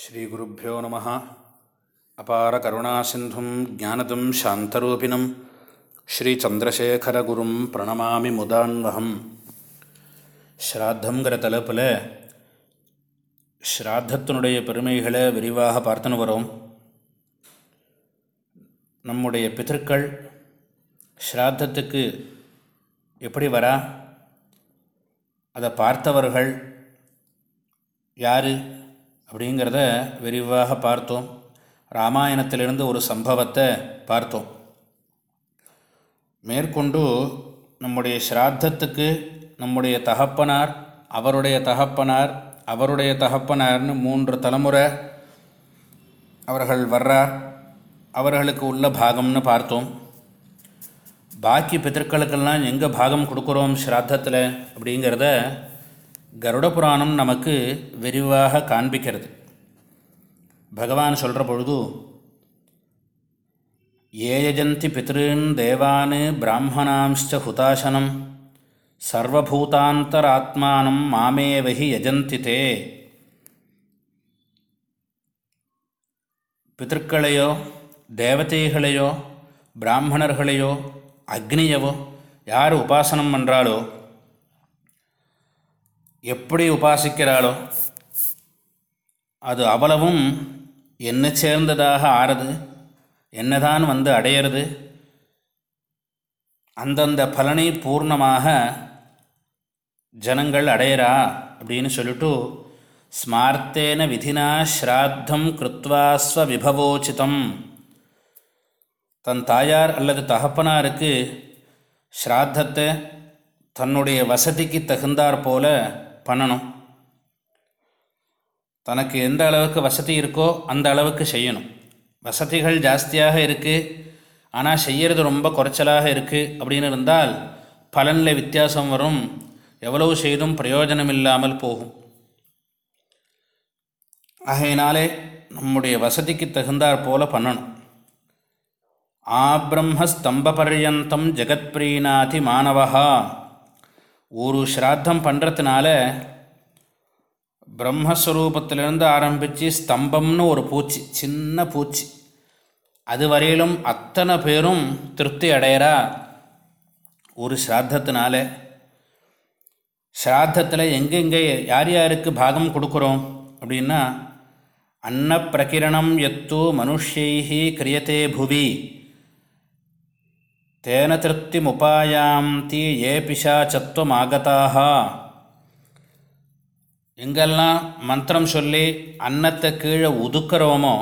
ஸ்ரீகுருப்போ நம. அபார கருணாசிந்தும் ஜானதும் சாந்தரூபிணம். ஸ்ரீச்சந்திரசேகரகுரும் பிரணமாமி முதான்வகம். ஸ்ராத்தங்கிற தலைப்பில் ஸ்ராத்தத்தினுடைய பெருமைகளை விரிவாக பார்த்துன்னு வரோம். நம்முடைய பிதற்கள் ஸ்ராத்தத்துக்கு எப்படி வரா? அதை பார்த்தவர்கள் யார்? அப்படிங்கிறத விரிவாக பார்த்தோம். ராமாயணத்திலிருந்து ஒரு சம்பவத்தை பார்த்தோம். மேற்கொண்டு நம்முடைய ஸ்ராத்தத்துக்கு நம்முடைய தகப்பனார் அவருடைய தகப்பனார் அவருடைய தகப்பனார்னு மூன்று தலைமுறை அவர்கள் வர்றார். அவர்களுக்கு உள்ள பாகம்னு பார்த்தோம். பாக்கி பித்தர்களுக்கெல்லாம் எங்கே பாகம் கொடுக்குறோம் ஸ்ராத்தத்தில் அப்படிங்கிறத கருட புராணம் நமக்கு விரிவாக காண்பிக்கிறது. பகவான் சொல்கிற பொழுது ஏயஜந்தி பித்ருன் தேவான் பிராமணாம்ச்ச ஹுதாசனம் சர்வபூதாந்தராத்மானம் மாமேவஹி யஜந்தி தே. பித்திருக்களையோ தேவதைகளையோ பிராமணர்களையோ அக்னியவோ யார் உபாசனம் பண்ணுறாளோ எப்படி உபாசிக்கிறாளோ அது அவ்வளவும் என்ன சேர்ந்ததாக ஆறுது என்னதான் வந்து அடையிறது அந்தந்த பலனை பூர்ணமாக ஜனங்கள் அடையிறா அப்படின்னு சொல்லிட்டு ஸ்மார்த்தேன விதினா ஸ்ராத்தம் கிருத்வாஸ்வ விபவோச்சிதம். தன் தாயார் அல்லது தகப்பனாருக்கு ஸ்ராத்தத்தை தன்னுடைய வசதிக்கு தகுந்தாற் போல பண்ணணும். தனக்கு எந்த அளவுக்கு வசதி இருக்கோ அந்த அளவுக்கு செய்யணும். வசதிகள் ஜாஸ்தியாக இருக்குது ஆனால் செய்கிறது ரொம்ப குறைச்சலாக இருக்குது அப்படின்னு இருந்தால் பலனில் வித்தியாசம் வரும். எவ்வளவு செய்தும் பிரயோஜனம் இல்லாமல் போகும். ஆகையினாலே நம்முடைய வசதிக்கு தகுந்தாற் போல பண்ணணும். ஆப்ரம்மஸ்தம்ப பர்யந்தம் ஜெகத்பிரீநாதி மாணவா ஒரு ஸ்ராத்தம் பண்ணுறதுனால பிரம்மஸ்வரூபத்திலிருந்து ஆரம்பித்து ஸ்தம்பம்னு ஒரு பூச்சி சின்ன பூச்சி. அது வரையிலும் அத்தனை பேரும் திருப்தி அடையிறா ஒரு ஸ்ராத்தத்தினால. ஸ்ராத்தத்தில் எங்கெங்கே யார் யாருக்கு பாகம் கொடுக்குறோம் அப்படின்னா அன்னப்பிரகிரணம் எத்து மனுஷைஹி கிரியத்தே புவி. தேன திருப்திமுபாயாந்தி ஏ பிசாச்சத்துவமாகதாக எங்கெல்லாம் மந்திரம் சொல்லி அன்னத்தை கீழே உதுக்கிறோமோ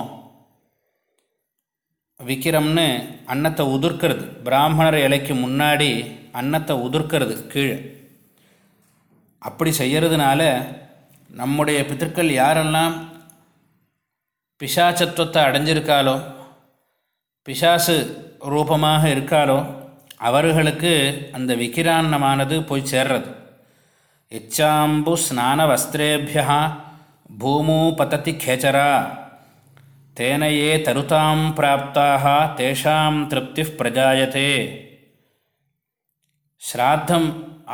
விக்கிரம்னு அன்னத்தை உதிர்க்கிறது பிராமணர் இலைக்கு முன்னாடி அன்னத்தை உதிர்க்கிறது கீழே அப்படி செய்கிறதுனால நம்முடைய பித்திருக்கள் யாரெல்லாம் பிசாச்சத்துவத்தை அடைஞ்சிருக்காலோ பிசாசு ரூபமாக இருக்காளோ அவர்களுக்கு அந்த விக்கிராண்ணமானது போய் சேர்றது. இச்சாம்பு ஸ்நான வஸ்திரேபியா பூமூ பதத்தி கேச்சரா. தேனையே தருதாம் பிராப்தாக தேஷாம் திருப்தி பிரஜாயத்தே ஸ்ராத்தம்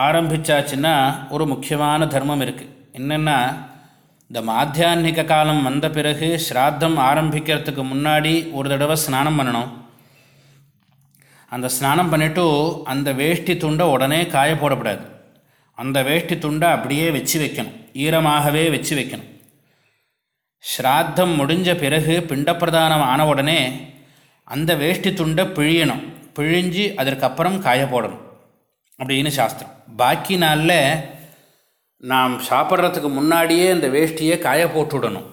ஆரம்பித்தாச்சுன்னா ஒரு முக்கியமான தர்மம் இருக்குது என்னென்னா இந்த மாத்தியான்மிக காலம் வந்த பிறகு ஸ்ராத்தம் ஆரம்பிக்கிறதுக்கு முன்னாடி ஒரு தடவை ஸ்நானம் பண்ணணும். அந்த ஸ்நானம் பண்ணிவிட்டு அந்த வேஷ்டி துண்டை உடனே காய போடக்கூடாது அந்த வேஷ்டி துண்டை அப்படியே வச்சு வைக்கணும். ஈரமாகவே வச்சு வைக்கணும். ஸ்ராத்தம் முடிஞ்ச பிறகு பிண்டப்பிரதானம் ஆன உடனே அந்த வேஷ்டி துண்டை பிழியணும். பிழிஞ்சு அதற்கப்புறம் காய போடணும். அப்படின்னு சாஸ்திரம். பாக்கி நாளில் நாம் சாப்பிட்றதுக்கு முன்னாடியே அந்த வேஷ்டியை காய போட்டுவிடணும்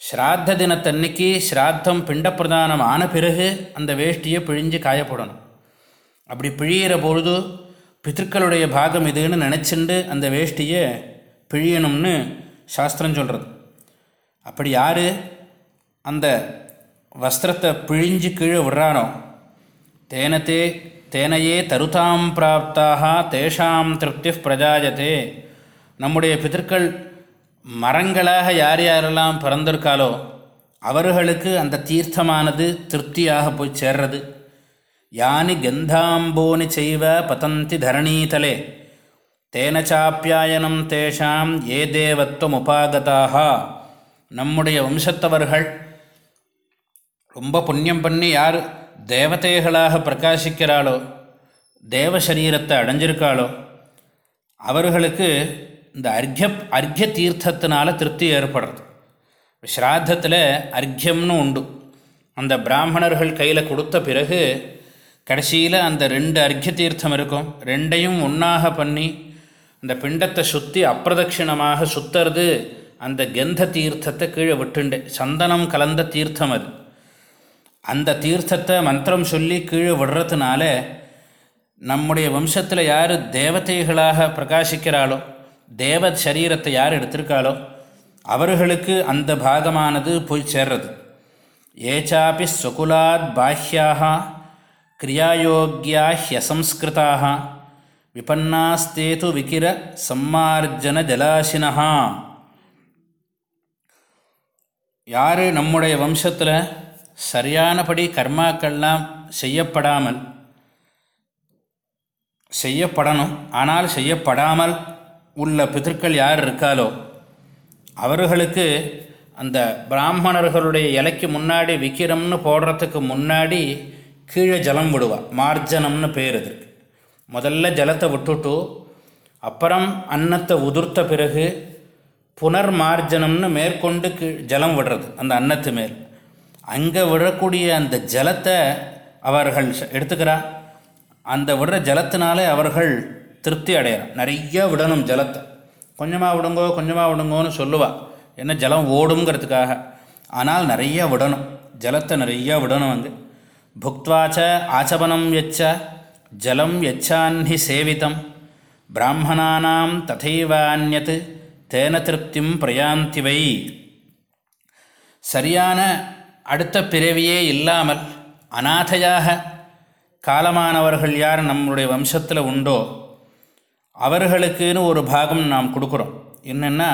ஸ்ராத்த தினத்தன்னைக்கு ஸ்ராத்தம் பிண்டப்பிரதானம் ஆன பிறகு அந்த வேஷ்டியை பிழிஞ்சு காயப்படணும் அப்படி பிழியிற பொழுது பித்திருக்களுடைய பாகம் இதுன்னு நினச்சிண்டு அந்த வேஷ்டியை பிழியணும்னு சாஸ்திரம் சொல்கிறது அப்படி யார் அந்த வஸ்திரத்தை பிழிஞ்சு கீழே விடுறானோ? தேனத்தே தேனையே தருதாம் பிராப்தாக தேஷாம் திருப்தி பிரஜாயத்தே. நம்முடைய பிதற்கள் மரங்களாக யார் யாரெல்லாம் பிறந்திருக்காலோ அவர்களுக்கு அந்த தீர்த்தமானது திருப்தியாக போய் சேர்றது. யானி கந்தாம்போனி செய்வ பதந்தி தரணீதலே. தேன சாப்பியாயனம் தேஷாம் ஏ தேவத்துவம் உபாகதாக நம்முடைய வம்சத்தவர்கள் ரொம்ப புண்ணியம் பண்ணி யார் தேவதைகளாக பிரகாசிக்கிறாளோ தேவ சரீரத்தை அடைஞ்சிருக்காளோ அவர்களுக்கு இந்த அர்க்ய அர்க்ய தீர்த்தத்தினால திருப்தி ஏற்படுறது. ஸ்ராத்தத்தில் அர்க்யம்னு உண்டு. அந்த பிராமணர்கள் கையில் கொடுத்த பிறகு கடைசியில் அந்த ரெண்டு அர்க்ய தீர்த்தம் இருக்கும். ரெண்டையும் ஒன்றாக பண்ணி அந்த பிண்டத்தை சுற்றி அப்பிரதட்சிணமாக சுற்றுறது அந்த கெந்த தீர்த்தத்தை கீழே விட்டுண்டு. சந்தனம் கலந்த தீர்த்தம் அது. அந்த தீர்த்தத்தை மந்திரம் சொல்லி கீழே விடுறதுனால நம்முடைய வம்சத்தில் யார் தேவதைகளாக பிரகாசிக்கிறாளோ தேவ சரீரத்தை யார் எடுத்திருக்காளோ அவர்களுக்கு அந்த பாகமானது போய் சேர்றது. ஏச்சாப்பி ஸ்வகுலாத் பாஹ்யாக கிரியாயோக்கியா ஹியசம்ஸ்கிருதாக விபன்னாஸ்தேது விக்கிர சம்மார்ஜன ஜலாசினஹா. யார் நம்முடைய வம்சத்தில் சரியானபடி கர்மாக்கள்லாம் செய்யப்படாமல் செய்யப்படணும் ஆனால் செய்யப்படாமல் உள்ள பிதற்கள் யார் இருக்காலோ அவர்களுக்கு அந்த பிராமணர்களுடைய இலைக்கு முன்னாடி விக்கிரம்னு போடுறதுக்கு முன்னாடி கீழே ஜலம் விடுவாள் மார்ஜனம்னு பேர் இதுக்கு முதல்ல ஜலத்தை விட்டுட்டு அப்புறம் அன்னத்தை உதிர்த்த பிறகு புனர் மார்ஜனம்னு மேற்கொண்டு கீழ் ஜலம் விடுறது அந்த அன்னத்து மேல். அங்கே விடக்கூடிய அந்த ஜலத்தை அவர்கள் எடுத்துக்கிறா? அந்த விடுற ஜலத்தினாலே அவர்கள் திருப்தி அடையிறான் நிறைய விடணும் ஜலத்தை. கொஞ்சமாக விடுங்கோ கொஞ்சமாக விடுங்கோன்னு சொல்லுவாள் என்ன ஜலம் ஓடுங்கிறதுக்காக ஆனால் நிறைய விடணும். ஜலத்தை நிறையா விடணும் அங்கே. புக்வாச்ச ஆச்சபனம் எச்ச ஜலம் எச்சான்ஹி சேவிதம். பிராமணானாம் ததைவான்யத்து தேன திருப்தியும் பிரயாந்திவை. சரியான அடுத்த பிறவியே இல்லாமல் அநாதையாக காலமானவர்கள் யார் நம்முடைய வம்சத்தில் உண்டோ அவர்களுக்குன்னு ஒரு பாகம் நாம் கொடுக்குறோம். என்னென்னா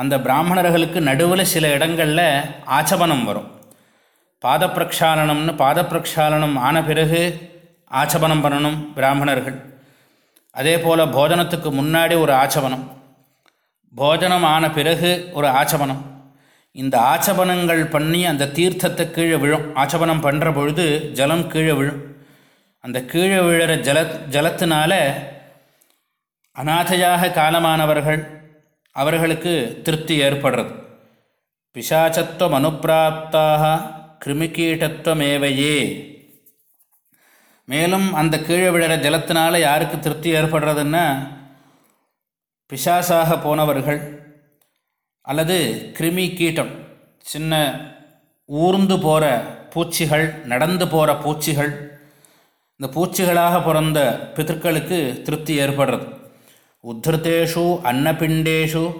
அந்த பிராமணர்களுக்கு நடுவில் சில இடங்களில் ஆச்சபனம் வரும். பாத பிரக்ஷாலனம்னு பாத பிரக்ஷாலனம் ஆன பிறகு ஆச்சபனம் பண்ணணும் பிராமணர்கள். அதே போல் போஜனத்துக்கு முன்னாடி ஒரு ஆச்சபனம் போஜனம் ஆன பிறகு ஒரு ஆச்சபனம் இந்த ஆச்சபனங்கள் பண்ணி அந்த தீர்த்தத்தை கீழே விழும். ஆச்சபனம் பண்ணுற பொழுது ஜலம் கீழே விழும். அந்த கீழே விழுற ஜல ஜலத்தினால அநாதையாக காலமானவர்கள் அவர்களுக்கு திருப்தி ஏற்படுறது. பிசாச்சத்துவம் அனுப்பிராப்தாக கிருமிகீட்டத்துவமேவையே. மேலும் அந்த கீழே விழுற ஜலத்தினால யாருக்கு திருப்தி ஏற்படுறதுன்னா பிசாசாக போனவர்கள் அல்லது கிருமி கீட்டம் சின்ன ஊர்ந்து போகிற பூச்சிகள் நடந்து போகிற பூச்சிகள் இந்த பூச்சிகளாக பிறந்த பிதற்களுக்கு திருப்தி ஏற்படுறது. உத்திருத்தேஷு அன்னபிண்டேஷு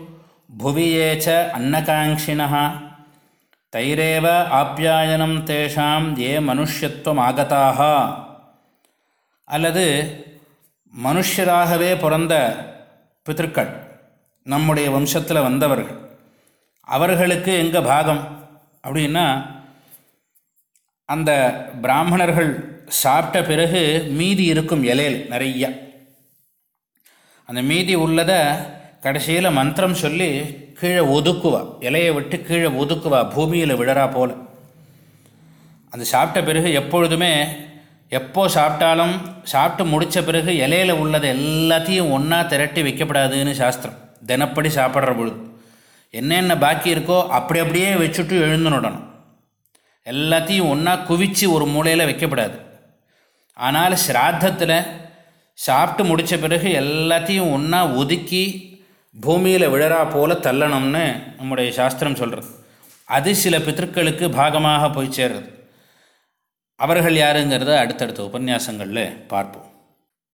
புவியேச்ச அன்னகாங்கினா தைரேவ ஆப்யாயனம் தேஷாம் ஏ மனுஷத்துவம் ஆகதாக அல்லது மனுஷராகவே பிறந்த பித்திருக்கள் நம்முடைய வம்சத்தில் வந்தவர்கள். அவர்களுக்கு எங்கே பாகம்? அப்படின்னா அந்த பிராமணர்கள் சாப்பிட்ட பிறகு மீதி இருக்கும் இலையில் நிறைய. அந்த மீதி உள்ளதை கடைசியில் மந்திரம் சொல்லி கீழே ஒதுக்குவா. இலையை விட்டு கீழே ஒதுக்குவா. பூமியில் விழறா போல். அந்த சாப்பிட்ட பிறகு எப்பொழுதுமே எப்போ சாப்பிட்டாலும் சாப்பிட்டு முடித்த பிறகு இலையில் உள்ளதை எல்லாத்தையும் ஒன்றா திரட்டி வைக்கப்படாதுன்னு சாஸ்திரம். தினப்படி சாப்பிட்ற பொழுது. என்னென்ன பாக்கி இருக்கோ அப்படி அப்படியே வச்சுட்டு எழுந்துடணும். எல்லாத்தையும் ஒன்றா குவித்து ஒரு மூலையில் வைக்கப்படாது. ஆனால் ஸ்ராத்தத்தில் சாப்பிட்டு முடித்த பிறகு எல்லாத்தையும் ஒன்றா ஒதுக்கி பூமியில் விழறா போல தள்ளணும்னு நம்முடைய சாஸ்திரம் சொல்கிறது அது சில பித்தர்களுக்கு பாகமாக போய் சேர்றது. அவர்கள் யாருங்கிறத அடுத்தடுத்த உபன்யாசங்களில் பார்ப்போம்.